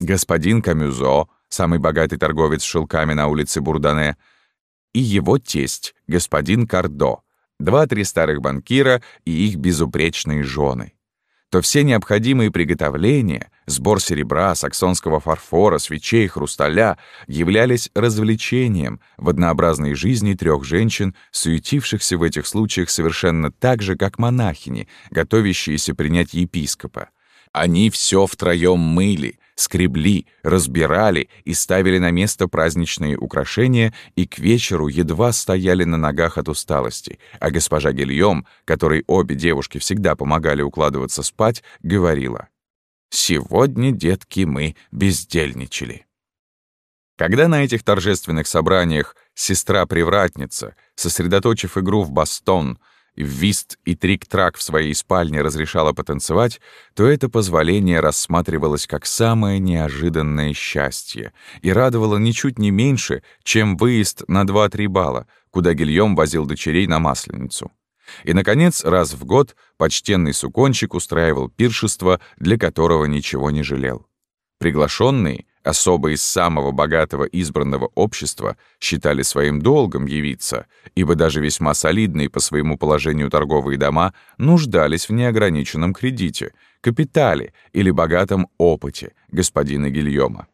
господин Камюзо, самый богатый торговец шелками на улице Бурдане, и его тесть, господин Кардо, два-три старых банкира и их безупречные жены то все необходимые приготовления, сбор серебра, саксонского фарфора, свечей, хрусталя являлись развлечением в однообразной жизни трех женщин, суетившихся в этих случаях совершенно так же, как монахини, готовящиеся принять епископа. Они все втроем мыли, скребли, разбирали и ставили на место праздничные украшения, и к вечеру едва стояли на ногах от усталости, а госпожа Гильем, которой обе девушки всегда помогали укладываться спать, говорила «Сегодня, детки, мы бездельничали». Когда на этих торжественных собраниях сестра-привратница, сосредоточив игру в бастон, вист и трик-трак в своей спальне разрешала потанцевать, то это позволение рассматривалось как самое неожиданное счастье и радовало ничуть не меньше, чем выезд на 2-3 балла, куда Гильем возил дочерей на Масленицу. И, наконец, раз в год почтенный сукончик устраивал пиршество, для которого ничего не жалел. Приглашенные — особо из самого богатого избранного общества считали своим долгом явиться, ибо даже весьма солидные по своему положению торговые дома нуждались в неограниченном кредите, капитале или богатом опыте господина Гильома.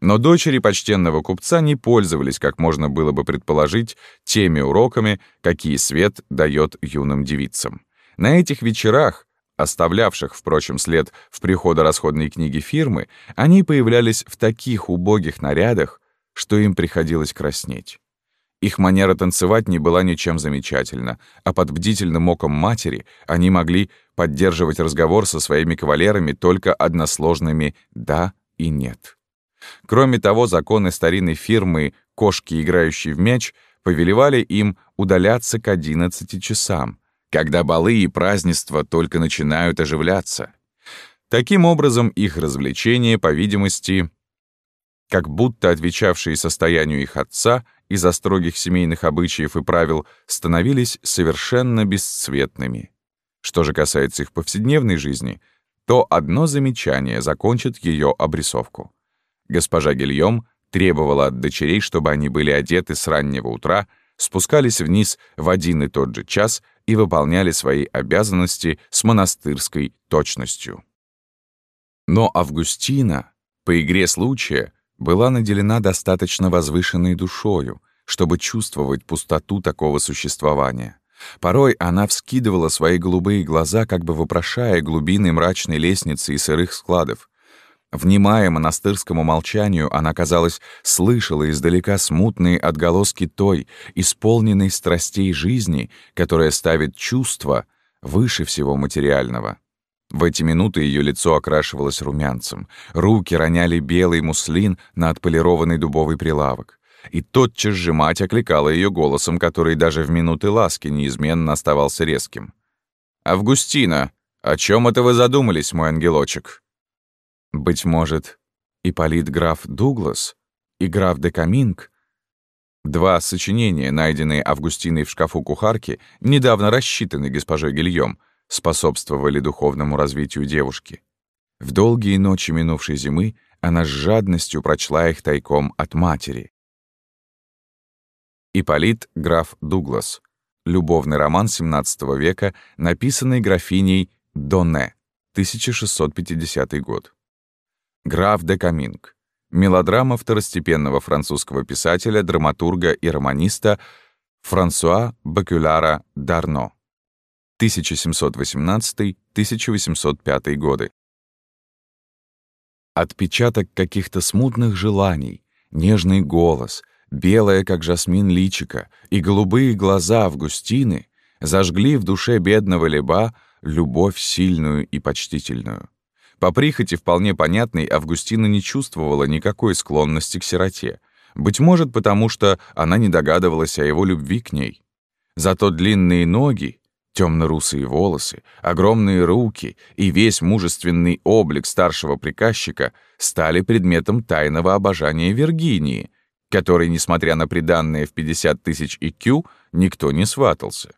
Но дочери почтенного купца не пользовались, как можно было бы предположить, теми уроками, какие свет дает юным девицам. На этих вечерах оставлявших, впрочем, след в приходо-расходной книге фирмы, они появлялись в таких убогих нарядах, что им приходилось краснеть. Их манера танцевать не была ничем замечательна, а под бдительным оком матери они могли поддерживать разговор со своими кавалерами только односложными «да» и «нет». Кроме того, законы старинной фирмы «Кошки, играющие в мяч» повелевали им удаляться к 11 часам — когда балы и празднества только начинают оживляться. Таким образом, их развлечения, по видимости, как будто отвечавшие состоянию их отца из-за строгих семейных обычаев и правил, становились совершенно бесцветными. Что же касается их повседневной жизни, то одно замечание закончит ее обрисовку. Госпожа Гильем требовала от дочерей, чтобы они были одеты с раннего утра, спускались вниз в один и тот же час — и выполняли свои обязанности с монастырской точностью. Но Августина, по игре случая, была наделена достаточно возвышенной душою, чтобы чувствовать пустоту такого существования. Порой она вскидывала свои голубые глаза, как бы вопрошая глубины мрачной лестницы и сырых складов, Внимая монастырскому молчанию, она, казалось, слышала издалека смутные отголоски той, исполненной страстей жизни, которая ставит чувство выше всего материального. В эти минуты ее лицо окрашивалось румянцем, руки роняли белый муслин на отполированный дубовый прилавок. И тотчас же мать окликала ее голосом, который даже в минуты ласки неизменно оставался резким. «Августина, о чем это вы задумались, мой ангелочек?» Быть может, Ипполит граф Дуглас и граф де Каминг Два сочинения, найденные Августиной в шкафу кухарки, недавно рассчитаны госпожой Гильем, способствовали духовному развитию девушки. В долгие ночи минувшей зимы она с жадностью прочла их тайком от матери. Ипполит граф Дуглас. Любовный роман XVII века, написанный графиней Доне, 1650 год. Граф де Каминг. Мелодрама второстепенного французского писателя, драматурга и романиста Франсуа Бакюляра Дарно. 1718-1805 годы. Отпечаток каких-то смутных желаний, нежный голос, белое, как жасмин, личико и голубые глаза Августины зажгли в душе бедного Леба любовь сильную и почтительную. По прихоти вполне понятной Августина не чувствовала никакой склонности к сироте. Быть может, потому что она не догадывалась о его любви к ней. Зато длинные ноги, темно-русые волосы, огромные руки и весь мужественный облик старшего приказчика стали предметом тайного обожания Виргинии, которой, несмотря на приданное в 50 тысяч икю, никто не сватался.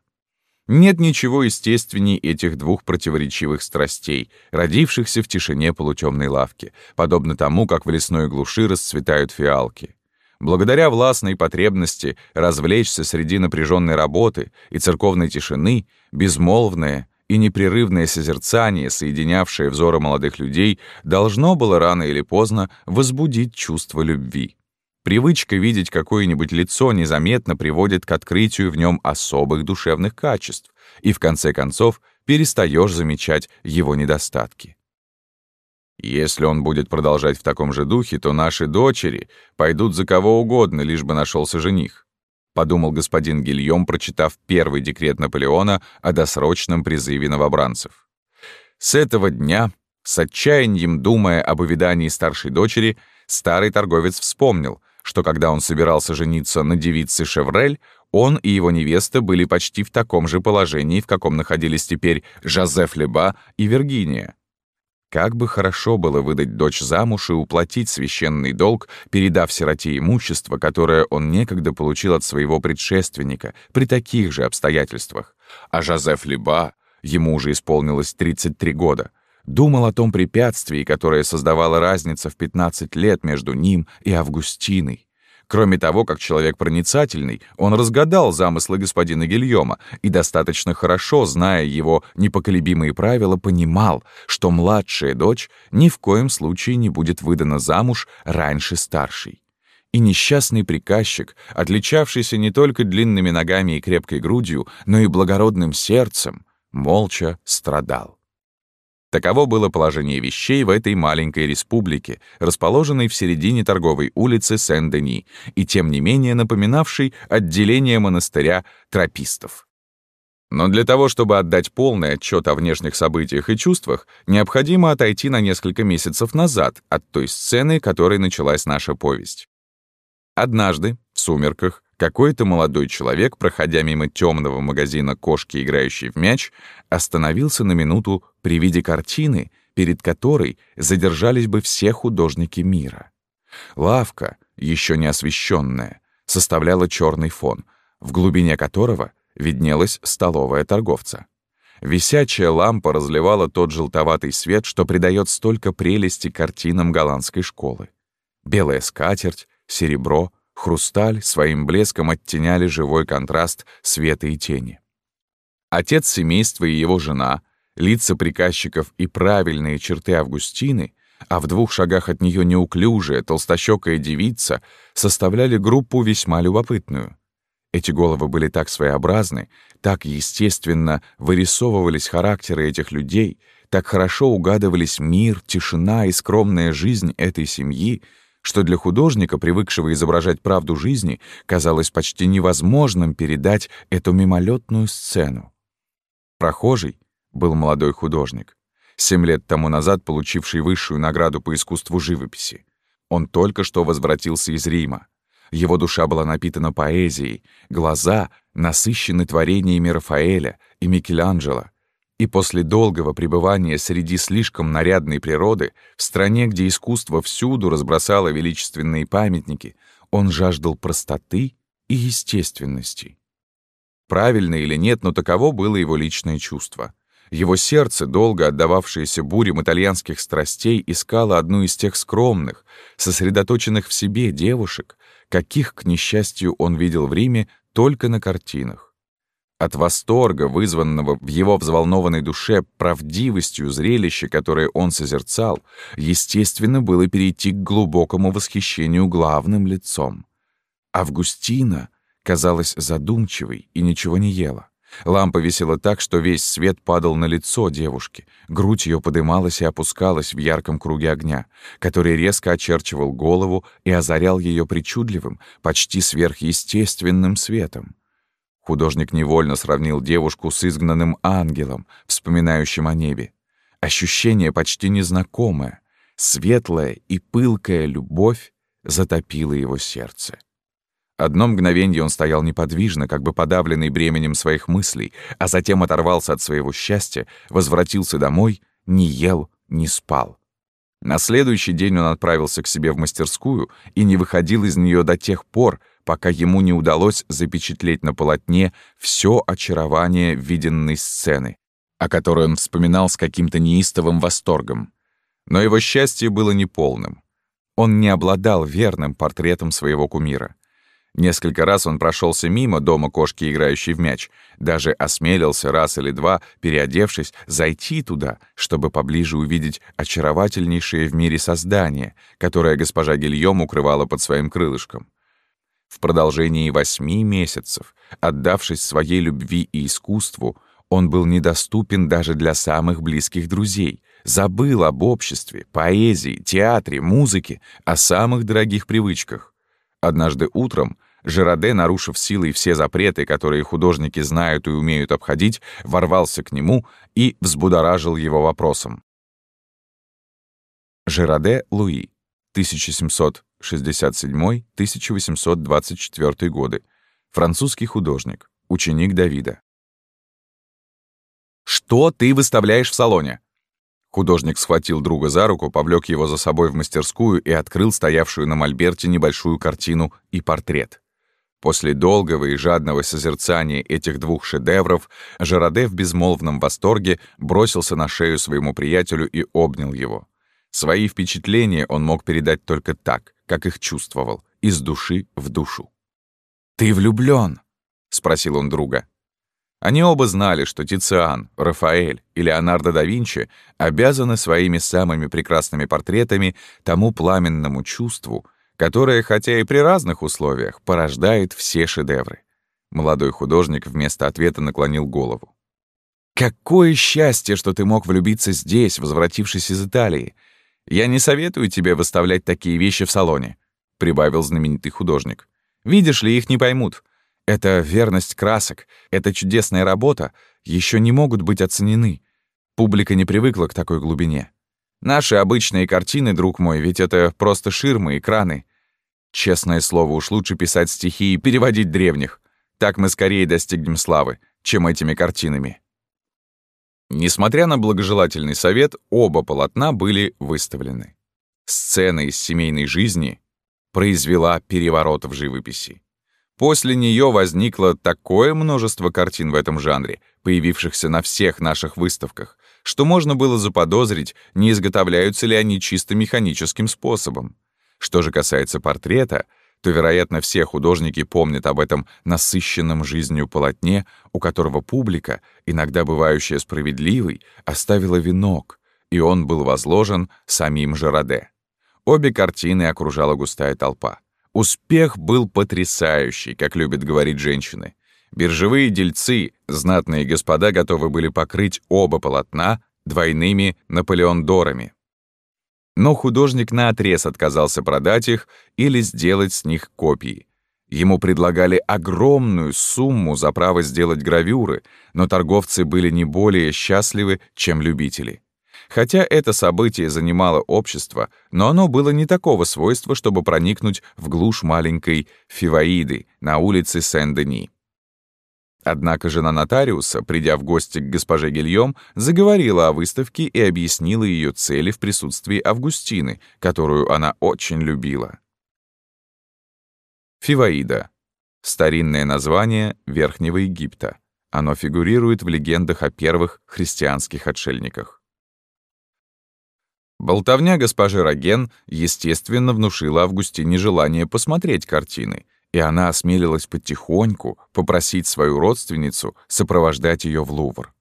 Нет ничего естественней этих двух противоречивых страстей, родившихся в тишине полутемной лавки, подобно тому, как в лесной глуши расцветают фиалки. Благодаря властной потребности развлечься среди напряженной работы и церковной тишины, безмолвное и непрерывное созерцание, соединявшее взоры молодых людей, должно было рано или поздно возбудить чувство любви. Привычка видеть какое-нибудь лицо незаметно приводит к открытию в нем особых душевных качеств, и в конце концов перестаешь замечать его недостатки. Если он будет продолжать в таком же духе, то наши дочери пойдут за кого угодно, лишь бы нашелся жених, подумал господин Гильем, прочитав первый декрет Наполеона о досрочном призыве новобранцев. С этого дня, с отчаянием думая об увидании старшей дочери, старый торговец вспомнил, что когда он собирался жениться на девице Шеврель, он и его невеста были почти в таком же положении, в каком находились теперь Жозеф Леба и Виргиния. Как бы хорошо было выдать дочь замуж и уплатить священный долг, передав сироте имущество, которое он некогда получил от своего предшественника при таких же обстоятельствах. А Жозеф Леба, ему уже исполнилось 33 года, думал о том препятствии, которое создавала разница в 15 лет между ним и Августиной. Кроме того, как человек проницательный, он разгадал замыслы господина Гильома и достаточно хорошо, зная его непоколебимые правила, понимал, что младшая дочь ни в коем случае не будет выдана замуж раньше старшей. И несчастный приказчик, отличавшийся не только длинными ногами и крепкой грудью, но и благородным сердцем, молча страдал. Таково было положение вещей в этой маленькой республике, расположенной в середине торговой улицы Сен-Дени и тем не менее напоминавшей отделение монастыря тропистов. Но для того, чтобы отдать полный отчет о внешних событиях и чувствах, необходимо отойти на несколько месяцев назад от той сцены, которой началась наша повесть. Однажды, в сумерках, какой-то молодой человек, проходя мимо темного магазина кошки, играющей в мяч, остановился на минуту при виде картины, перед которой задержались бы все художники мира. Лавка, еще не освещенная, составляла черный фон, в глубине которого виднелась столовая торговца. Висячая лампа разливала тот желтоватый свет, что придает столько прелести картинам голландской школы. Белая скатерть, серебро, хрусталь своим блеском оттеняли живой контраст света и тени. Отец семейства и его жена, лица приказчиков и правильные черты Августины, а в двух шагах от нее неуклюжая, толстощекая девица составляли группу весьма любопытную. Эти головы были так своеобразны, так естественно вырисовывались характеры этих людей, так хорошо угадывались мир, тишина и скромная жизнь этой семьи, что для художника, привыкшего изображать правду жизни, казалось почти невозможным передать эту мимолетную сцену. Прохожий был молодой художник, семь лет тому назад получивший высшую награду по искусству живописи. Он только что возвратился из Рима. Его душа была напитана поэзией, глаза насыщены творениями Рафаэля и Микеланджело, и после долгого пребывания среди слишком нарядной природы, в стране, где искусство всюду разбросало величественные памятники, он жаждал простоты и естественности. Правильно или нет, но таково было его личное чувство. Его сердце, долго отдававшееся бурям итальянских страстей, искало одну из тех скромных, сосредоточенных в себе девушек, каких, к несчастью, он видел в Риме только на картинах. От восторга, вызванного в его взволнованной душе правдивостью зрелища, которое он созерцал, естественно было перейти к глубокому восхищению главным лицом. Августина казалась задумчивой и ничего не ела. Лампа висела так, что весь свет падал на лицо девушки. Грудь ее подымалась и опускалась в ярком круге огня, который резко очерчивал голову и озарял ее причудливым, почти сверхъестественным светом. Художник невольно сравнил девушку с изгнанным ангелом, вспоминающим о небе. Ощущение почти незнакомое, светлая и пылкая любовь затопила его сердце. Одно мгновенье он стоял неподвижно, как бы подавленный бременем своих мыслей, а затем оторвался от своего счастья, возвратился домой, не ел, не спал. На следующий день он отправился к себе в мастерскую и не выходил из нее до тех пор, пока ему не удалось запечатлеть на полотне все очарование виденной сцены, о которой он вспоминал с каким-то неистовым восторгом. Но его счастье было неполным. Он не обладал верным портретом своего кумира. Несколько раз он прошелся мимо дома кошки, играющей в мяч, даже осмелился раз или два, переодевшись, зайти туда, чтобы поближе увидеть очаровательнейшее в мире создание, которое госпожа Гильем укрывала под своим крылышком. В продолжении восьми месяцев, отдавшись своей любви и искусству, он был недоступен даже для самых близких друзей, забыл об обществе, поэзии, театре, музыке, о самых дорогих привычках. Однажды утром Жираде, нарушив силой все запреты, которые художники знают и умеют обходить, ворвался к нему и взбудоражил его вопросом. Жираде Луи, 1767-1824 годы, французский художник, ученик Давида. «Что ты выставляешь в салоне?» Художник схватил друга за руку, повлек его за собой в мастерскую и открыл стоявшую на мольберте небольшую картину и портрет. После долгого и жадного созерцания этих двух шедевров Жераде в безмолвном восторге бросился на шею своему приятелю и обнял его. Свои впечатления он мог передать только так, как их чувствовал, из души в душу. «Ты влюблён?» — спросил он друга. Они оба знали, что Тициан, Рафаэль и Леонардо да Винчи обязаны своими самыми прекрасными портретами тому пламенному чувству, которое, хотя и при разных условиях, порождает все шедевры. Молодой художник вместо ответа наклонил голову. «Какое счастье, что ты мог влюбиться здесь, возвратившись из Италии! Я не советую тебе выставлять такие вещи в салоне», — прибавил знаменитый художник. «Видишь ли, их не поймут. Это верность красок, это чудесная работа еще не могут быть оценены. Публика не привыкла к такой глубине. Наши обычные картины, друг мой, ведь это просто ширмы, экраны. Честное слово, уж лучше писать стихи и переводить древних. Так мы скорее достигнем славы, чем этими картинами. Несмотря на благожелательный совет, оба полотна были выставлены. Сцена из семейной жизни произвела переворот в живописи. После нее возникло такое множество картин в этом жанре, появившихся на всех наших выставках, что можно было заподозрить, не изготовляются ли они чисто механическим способом. Что же касается портрета, то, вероятно, все художники помнят об этом насыщенном жизнью полотне, у которого публика, иногда бывающая справедливой, оставила венок, и он был возложен самим Жераде. Обе картины окружала густая толпа. Успех был потрясающий, как любят говорить женщины. Биржевые дельцы, знатные господа, готовы были покрыть оба полотна двойными наполеондорами. Но художник наотрез отказался продать их или сделать с них копии. Ему предлагали огромную сумму за право сделать гравюры, но торговцы были не более счастливы, чем любители. Хотя это событие занимало общество, но оно было не такого свойства, чтобы проникнуть в глушь маленькой Фиваиды на улице Сен-Дени. Однако жена нотариуса, придя в гости к госпоже Гильем, заговорила о выставке и объяснила ее цели в присутствии Августины, которую она очень любила. Фиваида. Старинное название Верхнего Египта. Оно фигурирует в легендах о первых христианских отшельниках. Болтовня госпожи Роген, естественно, внушила Августине желание посмотреть картины — и она осмелилась потихоньку попросить свою родственницу сопровождать ее в Лувр.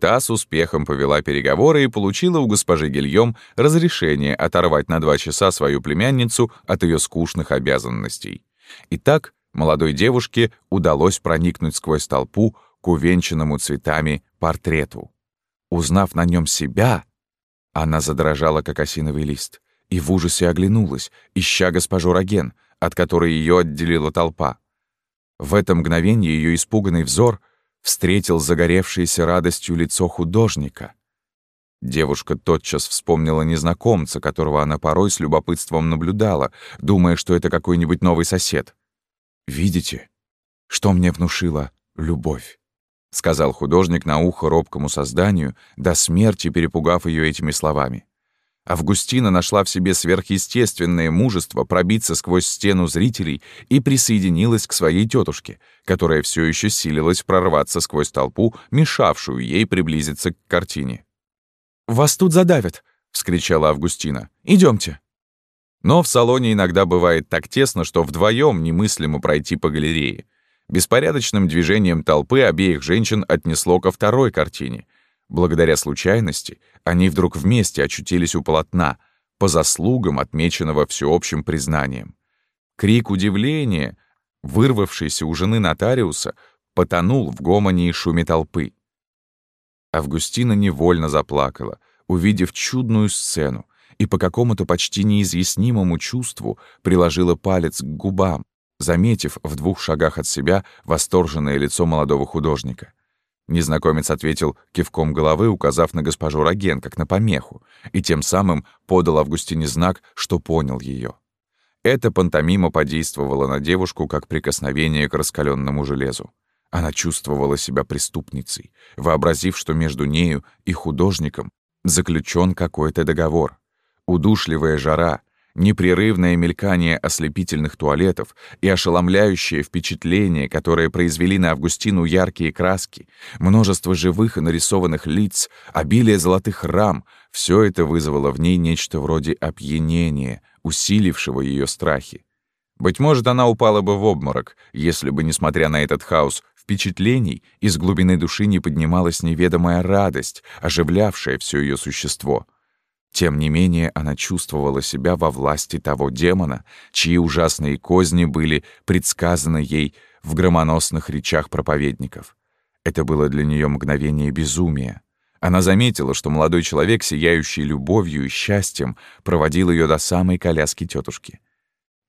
Та с успехом повела переговоры и получила у госпожи Гильем разрешение оторвать на два часа свою племянницу от ее скучных обязанностей. И так молодой девушке удалось проникнуть сквозь толпу к увенчанному цветами портрету. Узнав на нем себя, она задрожала, как осиновый лист, и в ужасе оглянулась, ища госпожу Роген — от которой ее отделила толпа. В это мгновение ее испуганный взор встретил загоревшееся радостью лицо художника. Девушка тотчас вспомнила незнакомца, которого она порой с любопытством наблюдала, думая, что это какой-нибудь новый сосед. «Видите, что мне внушила любовь?» — сказал художник на ухо робкому созданию, до смерти перепугав ее этими словами. Августина нашла в себе сверхъестественное мужество пробиться сквозь стену зрителей и присоединилась к своей тетушке, которая все еще силилась прорваться сквозь толпу, мешавшую ей приблизиться к картине. «Вас тут задавят!» — вскричала Августина. Идемте. Но в салоне иногда бывает так тесно, что вдвоем немыслимо пройти по галерее. Беспорядочным движением толпы обеих женщин отнесло ко второй картине — Благодаря случайности они вдруг вместе очутились у полотна, по заслугам, отмеченного всеобщим признанием. Крик удивления, вырвавшийся у жены нотариуса, потонул в гомоне и шуме толпы. Августина невольно заплакала, увидев чудную сцену, и по какому-то почти неизъяснимому чувству приложила палец к губам, заметив в двух шагах от себя восторженное лицо молодого художника. Незнакомец ответил кивком головы, указав на госпожу Роген, как на помеху, и тем самым подал Августине знак, что понял ее. Эта пантомима подействовала на девушку, как прикосновение к раскаленному железу. Она чувствовала себя преступницей, вообразив, что между нею и художником заключен какой-то договор. Удушливая жара, непрерывное мелькание ослепительных туалетов и ошеломляющее впечатление, которое произвели на Августину яркие краски, множество живых и нарисованных лиц, обилие золотых рам — все это вызвало в ней нечто вроде опьянения, усилившего ее страхи. Быть может, она упала бы в обморок, если бы, несмотря на этот хаос впечатлений, из глубины души не поднималась неведомая радость, оживлявшая все ее существо — тем не менее, она чувствовала себя во власти того демона, чьи ужасные козни были предсказаны ей в громоносных речах проповедников. Это было для нее мгновение безумия. Она заметила, что молодой человек, сияющий любовью и счастьем, проводил ее до самой коляски тетушки.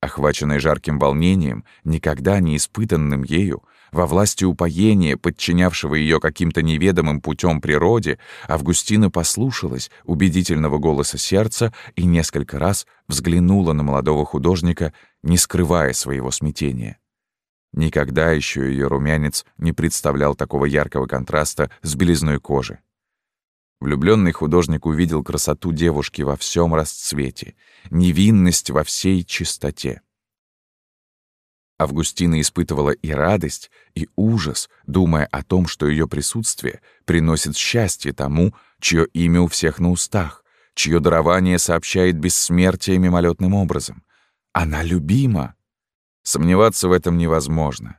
Охваченная жарким волнением, никогда не испытанным ею, во власти упоения, подчинявшего ее каким-то неведомым путем природе, Августина послушалась убедительного голоса сердца и несколько раз взглянула на молодого художника, не скрывая своего смятения. Никогда еще ее румянец не представлял такого яркого контраста с белизной кожи. Влюбленный художник увидел красоту девушки во всем расцвете, невинность во всей чистоте. Августина испытывала и радость, и ужас, думая о том, что ее присутствие приносит счастье тому, чье имя у всех на устах, чье дарование сообщает бессмертие мимолетным образом. Она любима. Сомневаться в этом невозможно.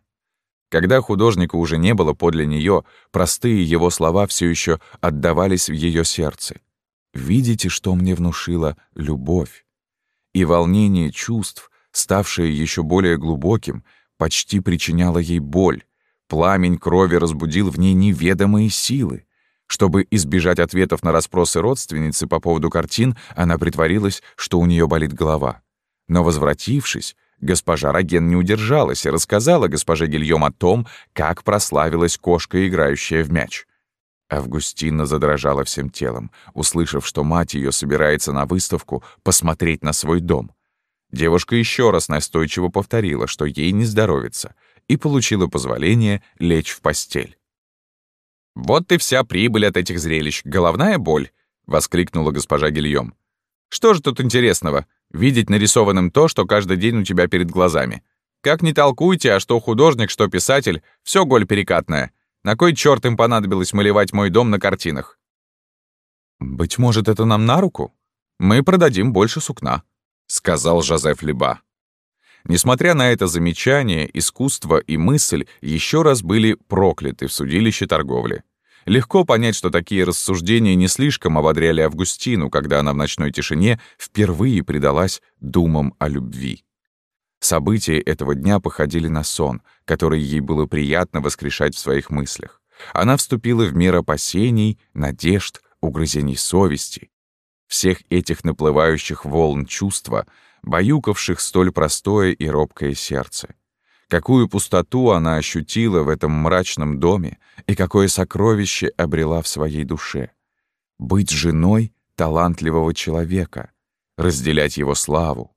Когда художника уже не было подле нее, простые его слова все еще отдавались в ее сердце. «Видите, что мне внушила любовь?» И волнение чувств, ставшее еще более глубоким, почти причиняло ей боль. Пламень крови разбудил в ней неведомые силы. Чтобы избежать ответов на расспросы родственницы по поводу картин, она притворилась, что у нее болит голова. Но, возвратившись, госпожа Роген не удержалась и рассказала госпоже Гильем о том, как прославилась кошка, играющая в мяч. Августина задрожала всем телом, услышав, что мать ее собирается на выставку посмотреть на свой дом. Девушка еще раз настойчиво повторила, что ей не здоровится, и получила позволение лечь в постель. «Вот и вся прибыль от этих зрелищ. Головная боль!» — воскликнула госпожа Гильем. «Что же тут интересного? Видеть нарисованным то, что каждый день у тебя перед глазами. Как не толкуйте, а что художник, что писатель, все голь перекатная. На кой черт им понадобилось малевать мой дом на картинах?» «Быть может, это нам на руку? Мы продадим больше сукна», сказал Жозеф Леба. Несмотря на это замечание, искусство и мысль еще раз были прокляты в судилище торговли. Легко понять, что такие рассуждения не слишком ободряли Августину, когда она в ночной тишине впервые предалась думам о любви. События этого дня походили на сон, который ей было приятно воскрешать в своих мыслях. Она вступила в мир опасений, надежд, угрызений совести, всех этих наплывающих волн чувства, баюкавших столь простое и робкое сердце. Какую пустоту она ощутила в этом мрачном доме и какое сокровище обрела в своей душе. Быть женой талантливого человека, разделять его славу.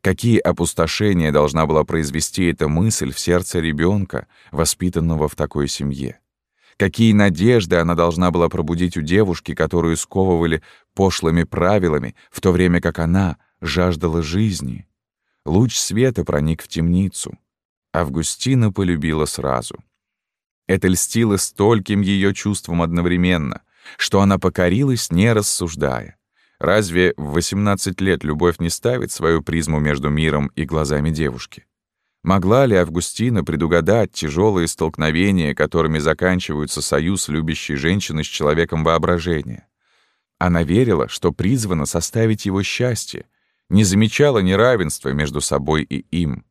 Какие опустошения должна была произвести эта мысль в сердце ребенка, воспитанного в такой семье. Какие надежды она должна была пробудить у девушки, которую сковывали пошлыми правилами, в то время как она жаждала жизни. Луч света проник в темницу. Августина полюбила сразу. Это льстило стольким ее чувствам одновременно, что она покорилась, не рассуждая. Разве в 18 лет любовь не ставит свою призму между миром и глазами девушки? Могла ли Августина предугадать тяжелые столкновения, которыми заканчиваются союз любящей женщины с человеком воображения? Она верила, что призвана составить его счастье, не замечала неравенства между собой и им.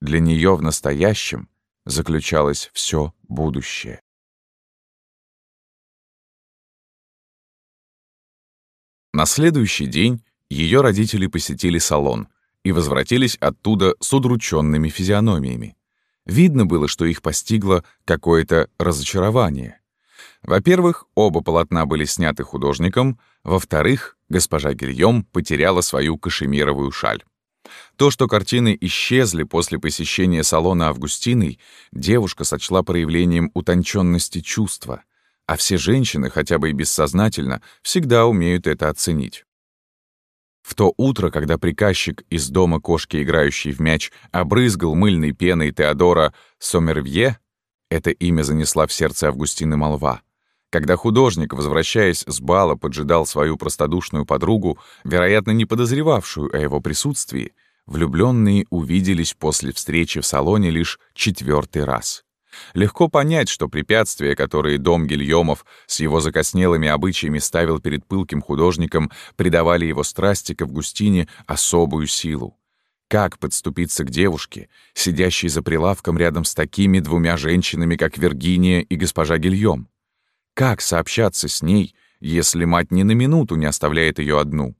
Для нее в настоящем заключалось все будущее. На следующий день ее родители посетили салон и возвратились оттуда с удрученными физиономиями. Видно было, что их постигло какое-то разочарование. Во-первых, оба полотна были сняты художником, во-вторых, госпожа Гильем потеряла свою кашемировую шаль. То, что картины исчезли после посещения салона Августиной, девушка сочла проявлением утонченности чувства — а все женщины, хотя бы и бессознательно, всегда умеют это оценить. В то утро, когда приказчик из дома кошки, играющей в мяч, обрызгал мыльной пеной Теодора Сомервье, это имя занесла в сердце Августины молва. Когда художник, возвращаясь с бала, поджидал свою простодушную подругу, вероятно, не подозревавшую о его присутствии, влюбленные увиделись после встречи в салоне лишь четвертый раз. Легко понять, что препятствия, которые дом Гильомов с его закоснелыми обычаями ставил перед пылким художником, придавали его страсти к Августине особую силу. Как подступиться к девушке, сидящей за прилавком рядом с такими двумя женщинами, как Виргиния и госпожа Гильом? Как сообщаться с ней, если мать ни на минуту не оставляет ее одну?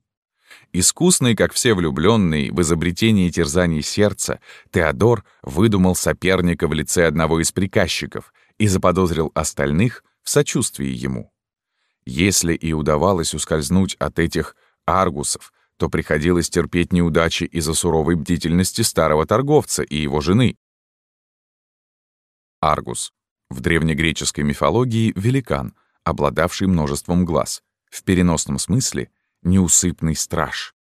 Искусный, как все влюбленные, в изобретении терзаний сердца, Теодор выдумал соперника в лице одного из приказчиков и заподозрил остальных в сочувствии ему. Если и удавалось ускользнуть от этих аргусов, то приходилось терпеть неудачи из-за суровой бдительности старого торговца и его жены. Аргус. В древнегреческой мифологии великан, обладавший множеством глаз. В переносном смысле неусыпный страж.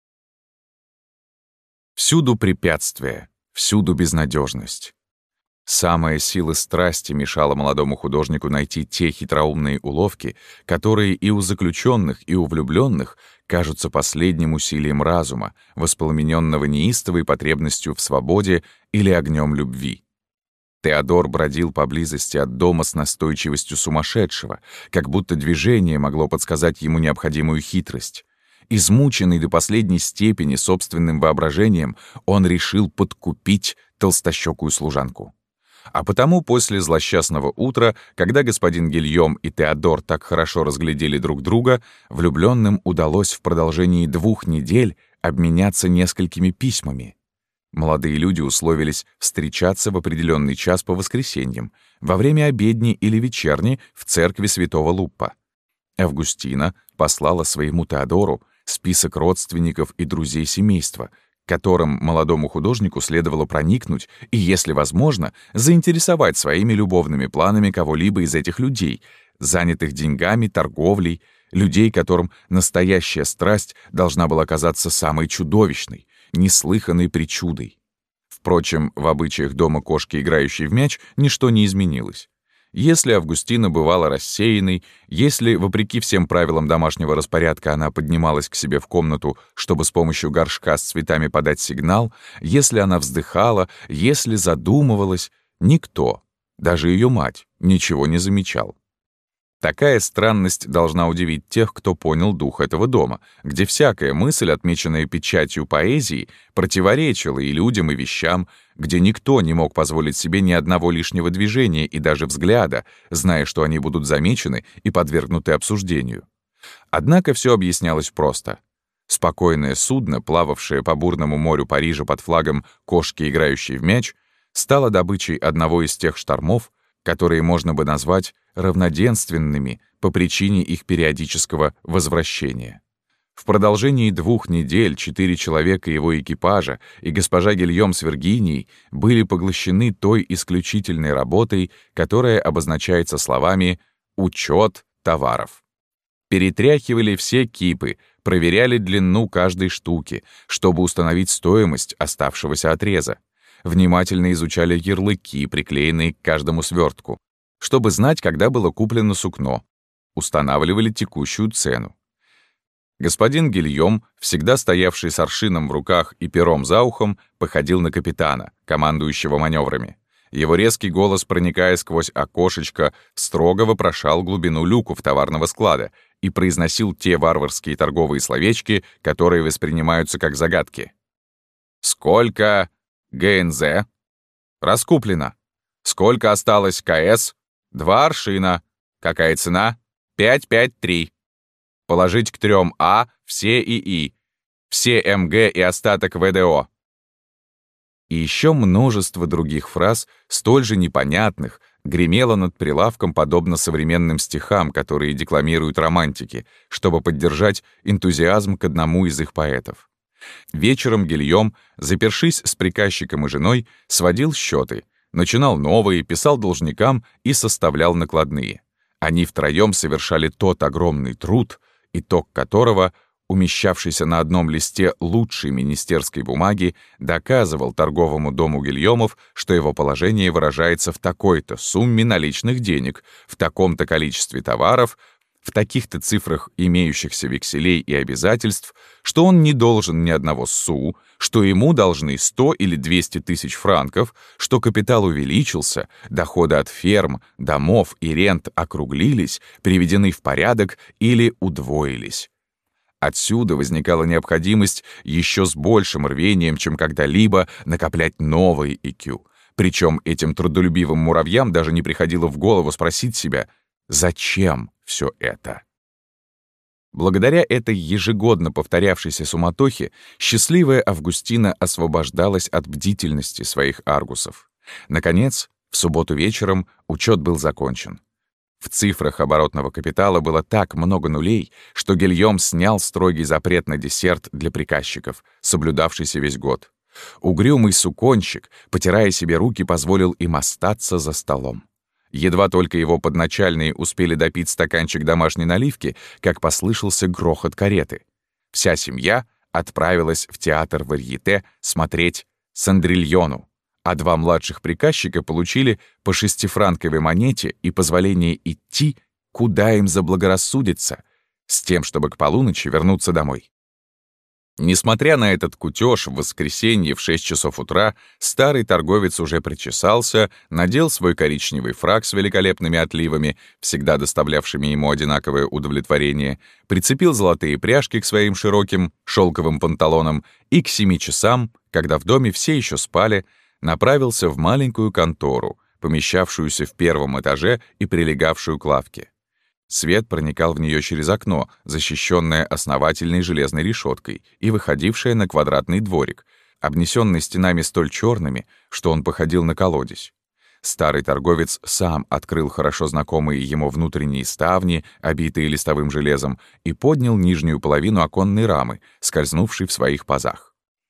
Всюду препятствия, всюду безнадежность. Самая сила страсти мешала молодому художнику найти те хитроумные уловки, которые и у заключенных, и у влюбленных кажутся последним усилием разума, воспламененного неистовой потребностью в свободе или огнем любви. Теодор бродил поблизости от дома с настойчивостью сумасшедшего, как будто движение могло подсказать ему необходимую хитрость. Измученный до последней степени собственным воображением, он решил подкупить толстощекую служанку. А потому после злосчастного утра, когда господин Гильем и Теодор так хорошо разглядели друг друга, влюбленным удалось в продолжении двух недель обменяться несколькими письмами. Молодые люди условились встречаться в определенный час по воскресеньям, во время обедни или вечерни в церкви святого Луппа. Августина послала своему Теодору список родственников и друзей семейства, которым молодому художнику следовало проникнуть и, если возможно, заинтересовать своими любовными планами кого-либо из этих людей, занятых деньгами, торговлей, людей, которым настоящая страсть должна была казаться самой чудовищной, неслыханной причудой. Впрочем, в обычаях дома кошки, играющей в мяч, ничто не изменилось. Если Августина бывала рассеянной, если, вопреки всем правилам домашнего распорядка, она поднималась к себе в комнату, чтобы с помощью горшка с цветами подать сигнал, если она вздыхала, если задумывалась, никто, даже ее мать, ничего не замечал. Такая странность должна удивить тех, кто понял дух этого дома, где всякая мысль, отмеченная печатью поэзии, противоречила и людям, и вещам, где никто не мог позволить себе ни одного лишнего движения и даже взгляда, зная, что они будут замечены и подвергнуты обсуждению. Однако все объяснялось просто. Спокойное судно, плававшее по бурному морю Парижа под флагом «Кошки, играющие в мяч», стало добычей одного из тех штормов, которые можно бы назвать равноденственными по причине их периодического возвращения. В продолжении двух недель четыре человека его экипажа и госпожа Гильем с Виргинией были поглощены той исключительной работой, которая обозначается словами учет товаров. Перетряхивали все кипы, проверяли длину каждой штуки, чтобы установить стоимость оставшегося отреза. Внимательно изучали ярлыки, приклеенные к каждому свертку, чтобы знать, когда было куплено сукно. Устанавливали текущую цену. Господин Гильем, всегда стоявший с аршином в руках и пером за ухом, походил на капитана, командующего маневрами. Его резкий голос, проникая сквозь окошечко, строго вопрошал глубину люков товарного склада и произносил те варварские торговые словечки, которые воспринимаются как загадки. «Сколько ГНЗ?» «Раскуплено». «Сколько осталось КС?» «Два аршина». «Какая цена?» «5-5-3». Положить к трем А все ИИ, все МГ и остаток ВДО. И еще множество других фраз, столь же непонятных, гремело над прилавком подобно современным стихам, которые декламируют романтики, чтобы поддержать энтузиазм к одному из их поэтов. Вечером Гильем, запершись с приказчиком и женой, сводил счеты, начинал новые, писал должникам и составлял накладные. Они втроем совершали тот огромный труд — итог которого, умещавшийся на одном листе лучшей министерской бумаги, доказывал торговому дому Гильомов, что его положение выражается в такой-то сумме наличных денег, в таком-то количестве товаров, в таких-то цифрах имеющихся векселей и обязательств, что он не должен ни одного СУ, что ему должны 100 или 200 тысяч франков, что капитал увеличился, доходы от ферм, домов и рент округлились, приведены в порядок или удвоились. Отсюда возникала необходимость еще с большим рвением, чем когда-либо, накоплять новые IQ. Причем этим трудолюбивым муравьям даже не приходило в голову спросить себя, зачем все это. Благодаря этой ежегодно повторявшейся суматохе счастливая Августина освобождалась от бдительности своих аргусов. Наконец, в субботу вечером учет был закончен. В цифрах оборотного капитала было так много нулей, что Гильем снял строгий запрет на десерт для приказчиков, соблюдавшийся весь год. Угрюмый суконщик, потирая себе руки, позволил им остаться за столом. Едва только его подначальные успели допить стаканчик домашней наливки, как послышался грохот кареты. Вся семья отправилась в театр Варьете смотреть «Сандрильону», а два младших приказчика получили по шестифранковой монете и позволение идти, куда им заблагорассудится, с тем, чтобы к полуночи вернуться домой. Несмотря на этот кутеж, в воскресенье в 6 часов утра старый торговец уже причесался, надел свой коричневый фраг с великолепными отливами, всегда доставлявшими ему одинаковое удовлетворение, прицепил золотые пряжки к своим широким шелковым панталонам и к 7 часам, когда в доме все еще спали, направился в маленькую контору, помещавшуюся в первом этаже и прилегавшую к лавке. Свет проникал в нее через окно, защищенное основательной железной решеткой и выходившее на квадратный дворик, обнесенный стенами столь черными, что он походил на колодец. Старый торговец сам открыл хорошо знакомые ему внутренние ставни, обитые листовым железом, и поднял нижнюю половину оконной рамы, скользнувшей в своих пазах.